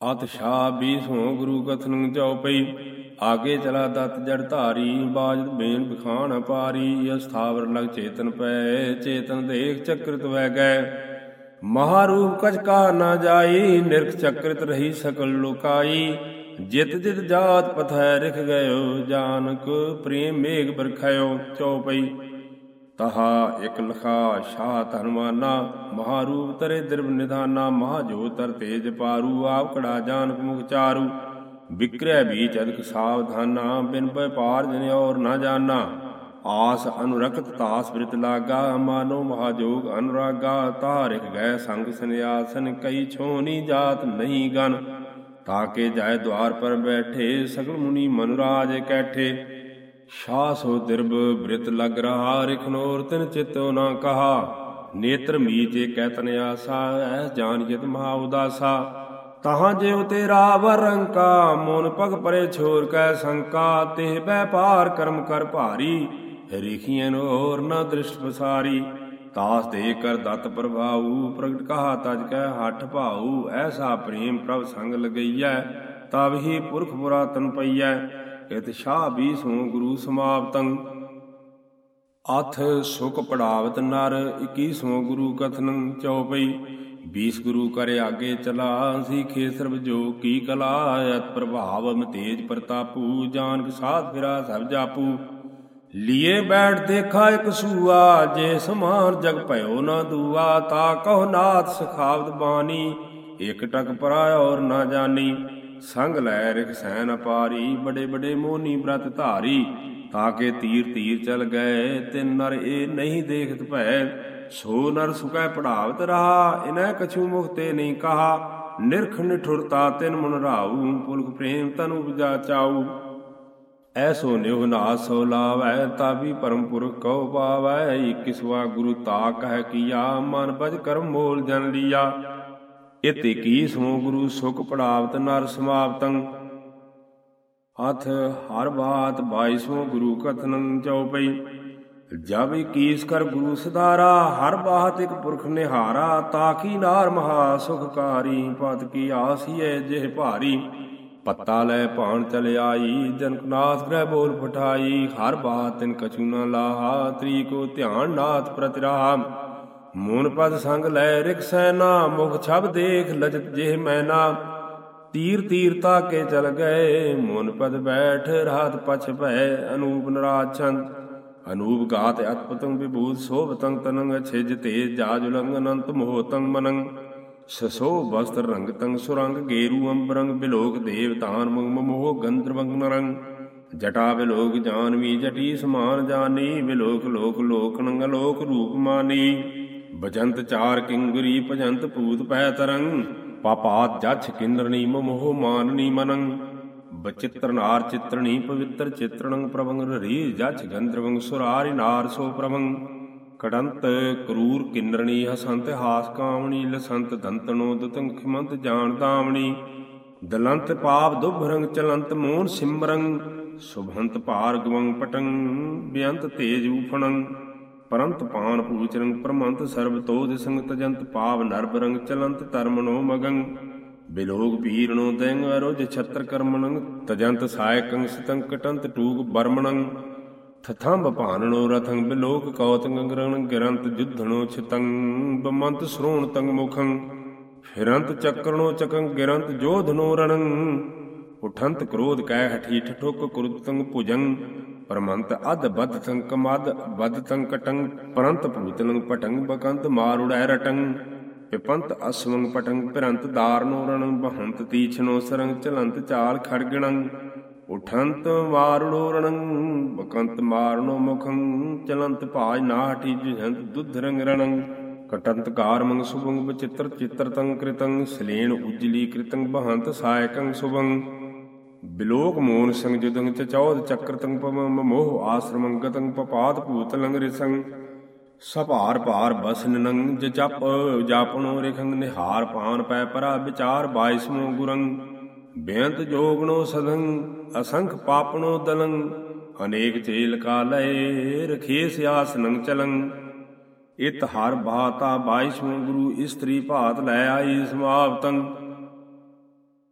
ਅਤ ਸ਼ਾ ਬੀਸੋਂ ਗੁਰੂ ਕਥਨ ਚਉ ਪਈ। ਆਗੇ ਚਲਾ ਦਤ ਜੜ ਧਾਰੀ ਬਾਜ ਬੇਨ ਬਖਾਨ ਪਾਰੀ। ਅਸਥਾਵਰ ਲਗ ਚੇਤਨ ਪੈ, ਚੇਤਨ ਦੇਖ ਚਕ੍ਰਿਤ ਵਹਿ ਗਏ ਮਹਾਰੂਪ ਕਛ ਕਾ ਨਾ ਜਾਈ, ਨਿਰਖ ਚਕ੍ਰਿਤ ਰਹੀ ਸਕਲ ਲੋਕਾਈ। ਜਿਤ ਜਿਤ ਜਾਤ ਪਥੈ ਰਿਖ ਗਇਓ, ਜਾਨਕ ਪ੍ਰੇਮ ਮੇਘ ਬਰਖਾਇਓ ਚਉਪਈ ਤਹਾ ਇਕ ਲਖਾ ਸ਼ਾਹ ਹਨੁਮਾਨਾ ਮਹਾਰੂਪ ਤਰੇ ਦਿਰਬ ਨਿਧਾਨਾ ਮਹਾਜੋ ਤਰ ਤੇਜ ਪਾਰੂ, ਆਪ ਕੜਾ ਜਾਨਕ ਮੁਖ ਚਾਰੂ। ਵਿਕਰੈ ਬੀਚ ਅਦਕ ਸਾਵਧਾਨਾ, ਬਿਨ ਪੈ ਪਾਰ ਔਰ ਨਾ ਜਾਣਾ ਆਸ ਅਨੁਰਕਤ ਤਾਸ ਬ੍ਰਿਤ ਲਾਗਾ, ਮਾਨੋ ਮਹਾਜੋਗ ਅਨੁਰਾਗਾ ਤਾਰਿਕ ਗਏ ਸੰਗ ਸੰਿਆਸਨ ਕਈ ਛੋਨੀ ਜਾਤ ਨਹੀਂ ਗਨ। ਤਾਕੇ ਜਾਏ ਦਵਾਰ ਪਰ ਬੈਠੇ, ਸਗਲ ਮੁਨੀ ਮਨੁਰਾਜ ਕੈਠੇ। ਸ਼ਾਹ ਸੋ ਦਿਰਬ ਬ੍ਰਿਤ ਲਗ ਰਹਾ ਰਿਖਨੋਰ ਤਿਨ ਚਿਤੋ ਨਾ ਕਹਾ। ਨੇਤਰ ਮੀਚੇ ਕਹਿਤਨ ਆਸਾ ਐ ਜਾਨ ਜਿਤ ਮਹਾ ਉਦਾਸਾ। ਤਹਾਂ ਜੇ ਜਿਉ ਤੇਰਾ ਵਰੰਕਾ ਮੋਨ ਪਗ ਪਰੇ ਛੋਰ ਕੈ ਸੰਕਾ। ਤੇ ਵੈਪਾਰ ਕਰਮ ਕਰ ਭਾਰੀ ਰਿਖੀਆਂ ਹੋਰ ਨਾ ਦ੍ਰਿਸ਼ਟ ਬਸਾਰੀ ਤਾਸ ਦੇ ਕਰ ਦਤ ਪ੍ਰਭਾਉ ਪ੍ਰਗਟ ਕਹਾ ਤਜ ਕੈ ਹੱਠ ਭਾਉ ਐਸਾ ਪ੍ਰੇਮ ਪ੍ਰਭ ਸੰਗ ਲਗਈਐ ਤਬ ਹੀ ਪੁਰਖ ਪੁਰਾਤਨ ਪਈਐ। ਇਤ ਸ਼ਾਹ ਵੀ ਸੋ ਗੁਰੂ ਸਮਾਪਤੰ। ਅਥ ਸੁਖ ਪੜਾਵਤ ਨਰ 21 ਗੁਰੂ ਕਥਨੰ ਚਉਪਈ। 20 ਗੁਰੂ ਕਰੇ ਆਗੇ ਚਲਾ ਸੀ ਖੇਸਰਬ ਜੋ ਕੀ ਕਲਾ, ਅਤ ਪ੍ਰਭਾਵ ਮਤੇਜ ਪ੍ਰਤਾਪੂ, ਜਾਨਕ ਸਾਧ ਫਿਰਾ ਸਭ ਜਾਪੂ। ਲੀਏ ਬੈਠ ਦੇਖਾ ਇਕ ਸੂਆ, ਜੇ ਸਮਾਨ ਜਗ ਭਇਓ ਨਾ ਦੂਆ, ਤਾ ਕਹੋ ਨਾਥ ਸਖਾਵਤ ਬਾਣੀ, ਇਕ ਟਕ ਪਰਾਇ ਔਰ ਨਾ ਜਾਣੀ। ਸੰਗ ਲੈ ਰਿਖ ਸੈਨ ਅਪਾਰੀ, ਬੜੇ ਬੜੇ ਮੋਹਨੀ ਬ੍ਰਤ ਧਾਰੀ ਤਾਕੇ ਤੀਰ ਤੀਰ ਚਲ ਗਏ, ਤਿੰਨ ਨਰ ਇਹ ਨਹੀਂ ਦੇਖਤ ਭੈ। ਸੋ ਨਰ ਸੁਕੈ ਪੜਾਵਤ ਰਹਾ, ਇਨੈ ਕਛੂ ਮੁਖਤੇ ਨਹੀਂ ਕਹਾ। ਨਿਰਖ ਨਿਠੁਰਤਾ ਤਿਨ ਮਨ ਰਾਉ ਪੁਲਕ ਪ੍ਰੇਮ ਤਨ ਉਪਜਾ ਚਾਉ ਐਸੋ ਨਿਵ ਨਾ ਸੋ ਲਾਵੈ ਤਾਬੀ ਪਰਮ ਪੁਰਖ ਕਉ ਪਾਵੈ। ਇਕਿਸਵਾ ਗੁਰੂ ਤਾ ਕਹਿ ਕੀਆ, ਮਨ ਬਜ ਕਰਮ ਮੋਲ ਜਨ ਲੀਆ। ਇਤੇ ਕੀ ਸਮੋ ਗੁਰੂ ਸੁਖ ਪੜਾਵਤ ਨਰ ਸਮਾਪਤੰ ਅਥ ਹਰ ਬਾਤ 22ਵਾਂ ਗੁਰੂ ਕਥਨੰ ਚਉਪਈ ਜਬ ਕੀਸ ਕਰ ਗੁਰੂ ਸਦਾਰਾ ਹਰ ਬਾਤ ਇਕ ਪੁਰਖ ਨਿਹਾਰਾ ਤਾਕੀ ਨਾਰ ਮਹਾ ਸੁਖਕਾਰੀ ਪਤ ਕੀ ਆਸੀਏ ਜਿਹ ਭਾਰੀ। ਪੱਤਾ ਲੈ ਭਾਣ ਚਲ ਆਈ ਜਨਕਨਾਥ ਗ੍ਰਹਿ ਬੋਲ ਪਠਾਈ, ਹਰ ਬਾਤ ਤਿਨ ਕਛੂ ਨ ਲਾਹਾ, ਤ੍ਰੀ ਕੋ ਧਿਆਨ ਨਾਥ ਪ੍ਰਤਿਰਾਹ। ਮੂਨ ਪਦ ਸੰਗ ਲੈ ਰਿਕ ਸੈਨਾ ਮੁਖ ਛਬ ਦੇਖ ਲਜਤ ਜਿਹ ਮੈਨਾ। ਤੀਰ ਤੀਰ ਤਾ ਕੇ ਚਲ ਗਏ, ਮੂਨ ਪਦ ਬੈਠ ਰਾਤ ਪਛ ਭੈ, ਅਨੂਪ ਨਰਾਜ ਛੰਦ ਅਨੂਪ ਗਾਤ ਅਤਪਤੰ ਵਿਭੂਤ ਸੋਭਤੰ ਤਨੰਗ ਛਿਜ ਤੇ ਜਾਜ ਉਲੰਗ ਅਨੰਤ ਮੋਹਤੰ ਮਨੰ ਸਸੋ ਵਸਤਰ ਰੰਗ ਤੰਗ ਸੁਰੰਗ, ਗੇਰੂ ਅੰਬਰੰਗ ਬਿਲੋਕ ਦੇਵਤਾਨ ਮੰਗ ਮੋਹ ਗੰਧਰਵੰਗ ਨਰੰਗ। ਜਟਾ ਬਿਲੋਕ ਜਾਨਵੀ ਜਟੀ ਸਮਾਨ ਜਾਨੀ, ਬਿਲੋਕ ਲੋਕ ਲੋਕਨੰਗ ਲੋਕ ਰੂਪ ਮਾਨੀ। ਬਜੰਤ ਚਾਰ ਕਿੰਗਰੀ, ਭਜੰਤ ਭੂਤ ਪੈ ਤਰੰਗ। ਪਾਪਾਤ ਜਛ ਕਿੰਦਰਨੀ ਮੋਹ ਮਾਨਨੀ ਮਨੰ। ਬਚਿਤ੍ਰ ਨਾਰ ਚਿਤ੍ਰਣੀ ਪਵਿੱਤਰ ਚਿਤ੍ਰਣੰ ਪ੍ਰਵੰਗ ਰੀ ਜਛ ਗੰਧਰਵੰਗ ਸੁਰਾਰੀ, ਨਾਰ ਸੋ ਪ੍ਰਵੰਗ। ਕੜੰਤ ਕਰੂਰ ਕਿੰਨਰਣੀ ਹਸੰਤ ਹਾਸ ਕਾਮਣੀ ਲਸੰਤ ਦੰਤਨੋ ਦਤੰ ਖਿਮੰਤ ਜਾਣ ਦਾਮਣੀ ਦਲੰਤ ਪਾਪ ਦੁਭਰੰਗ ਚਲੰਤ ਮੋਹਨ ਸਿਮਰੰ। ਸੁਭੰਤ ਭਾਰ ਗਵੰ ਪਟੰ ਬਿਅੰਤ ਤੇਜ ਉਫਣੰ। ਪਰੰਤ ਪਾਨ ਪੂਚਰੰਗ ਪ੍ਰਮੰਤ ਸਰਬ ਤੋਜ ਸੰਗ ਤਜੰਤ ਪਾਵ ਨਰਬ ਰੰਗ ਚਲੰਤ ਧਰਮਨੋ ਮਗੰ। ਬਿਲੋਗ ਪੀਰਣੋ ਤੈੰਗ ਅਰੋਜ ਛਤਰ ਕਰਮਣੰ, ਤਜੰਤ ਸਾਇਕੰ ਸਤੰ ਕਟੰਤ ਟੂਕ ਬਰਮਣੰ। ਥਥੰਬ ਭਾਨਣੋ ਰਥੰ ਬਿਲੋਕ ਕੌਤੰਗ ਗਰਣ ਗਿਰੰਤ ਜੁਧਣੋ ਛਤੰ, ਬਮੰਤ ਸ਼੍ਰੋਣ ਤੰਗ ਮੁਖੰ। ਫਿਰੰਤ ਚੱਕਰਣੋ ਚਕੰ ਗਿਰੰਤ ਜੋਧਨੋ ਰਣੰ। ਉਠੰਤ ਕ੍ਰੋਧ ਕੈ ਹਠੀ ਠਠੋਕ ਕੁਰਤੰਗ ਭੁਜੰ ਪਰਮੰਤ ਅਦ ਬਦ ਸੰਕ ਮਦ ਬਦ ਸੰਕਟੰ, ਪਰੰਤ ਭੂਤਲੰ ਪਟੰ, ਬਕੰਤ ਮਾਰੁੜੈ ਰਟੰ। ਪਿਪੰਤ ਅਸਵੰਗ ਪਟੰ ਪਿਰੰਤ ਦਾਰਨੋ ਰਣੰ ਬਹੰਤ ਤੀਛਨੋ ਸਰੰਗ ਚਲੰਤ ਚਾਲ ਖੜਗਣੰ। ਉਠੰਤ ਮਾਰਣੋ ਰਣੰ, ਬਕੰਤ ਮਾਰਨੋ ਮੁਖੰ, ਚਲੰਤ ਭਾਜ ਨਾਠੀ ਜਹੰਤ ਦੁੱਧ ਰੰਗ ਰਣੰ। ਕਟੰਤ ਕਾਰਮੰ ਸੁਭੰਗ ਬਚਿੱਤਰ ਚਿੱਤਰ ਚਿਤ੍ਰਤੰ ਕ੍ਰਿਤੰ, ਸਲੇਣ ਉਜਲੀ ਕ੍ਰਿਤੰ, ਬਹੰਤ ਸਾਇਕੰ ਸੁਭੰਗ ਬਿਲੋਕ ਮੋਨ ਸੰਗ ਜੁਦੰ ਚਚੌਦ ਚੌਦ ਚੱਕਰਤੰ ਪਮ ਮੋਹ ਆਸਰਮੰ ਪਪਾਤ ਭੂਤ ਲੰਗ ਰਿਸੰ ਸਭਾਰ ਭਾਰ ਬਸਨ ਨੰ ਜਪ ਜਾਪਣੋ ਰਿਖੰਗ ਨਿਹਾਰ ਪਾਨ ਪੈ ਪਰਾ ਵਿਚਾਰ 22 ਗੁਰੰ ਬੇਅੰਤ ਜੋਗਣੋ ਸਦੰ ਅਸੰਖ ਪਾਪਣੋ ਦਲੰ ਅਨੇਕ ਚੇਲ ਕਾ ਲਏ ਰਖੇ ਸਿਆਸ ਚਲੰ ਇਤ ਹਰ ਬਾਤਾ 22 ਗੁਰੂ ਇਸਤਰੀ ਭਾਤ ਲੈ ਆਈ ਸਮਾਪਤੰ